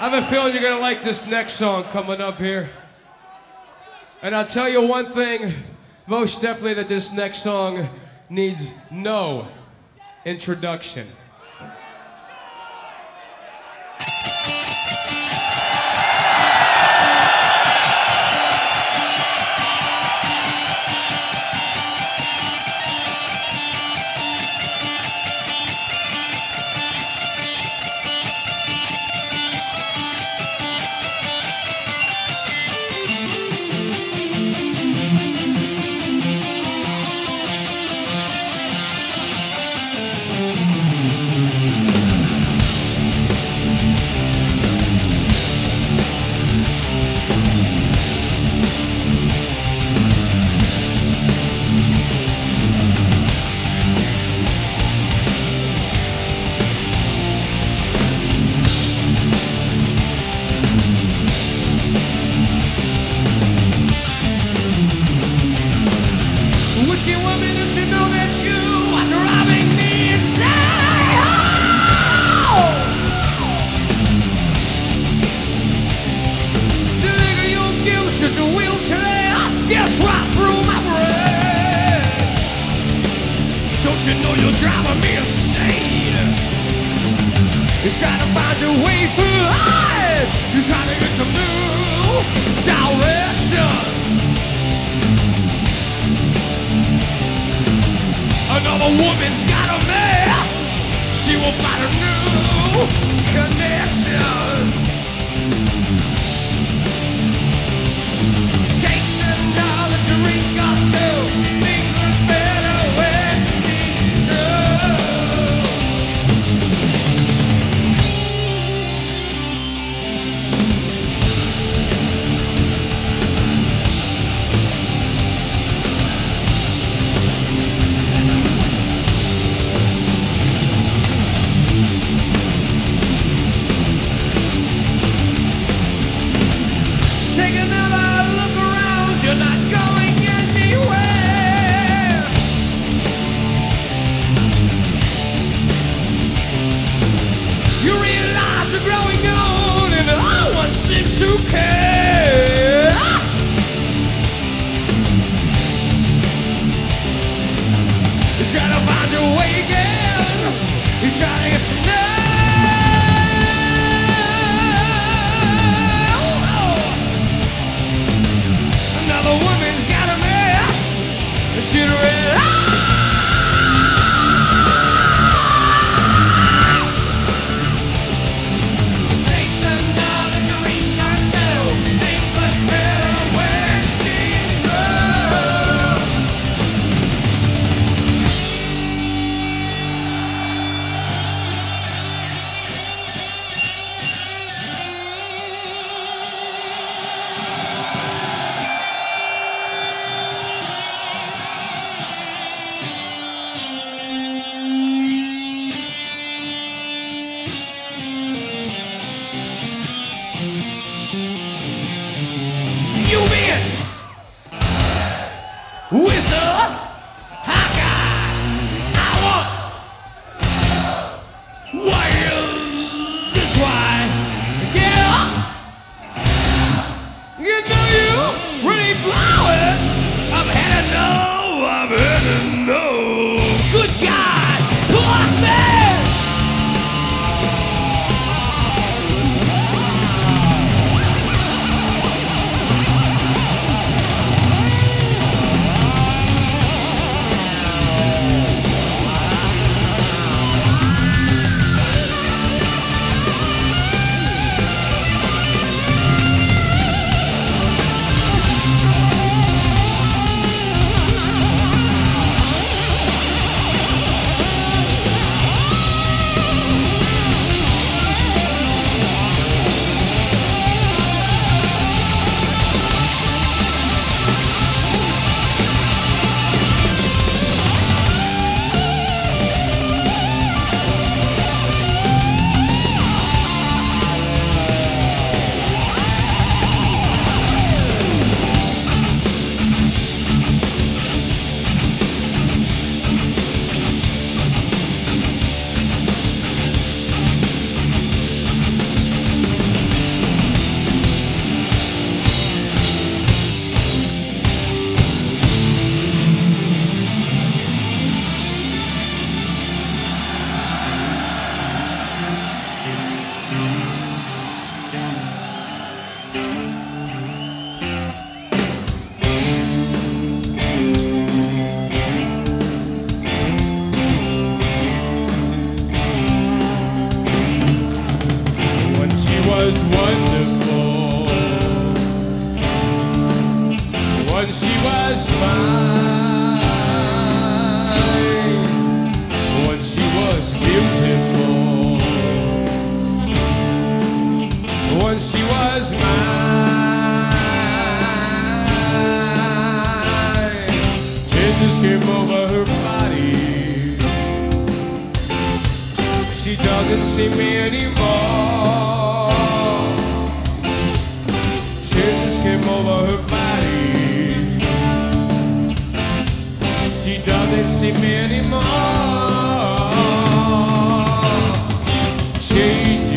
I have a feeling you're gonna like this next song coming up here. And I'll tell you one thing, most definitely that this next song needs no introduction. Gets through my brain. Don't you know you're driving me insane? You're trying to find your way through life. You're trying to get some new direction. Another woman's got a man. She will find a new connection. drape over her body. She doesn't see me anymore. Tears came over her body. She doesn't see me anymore. She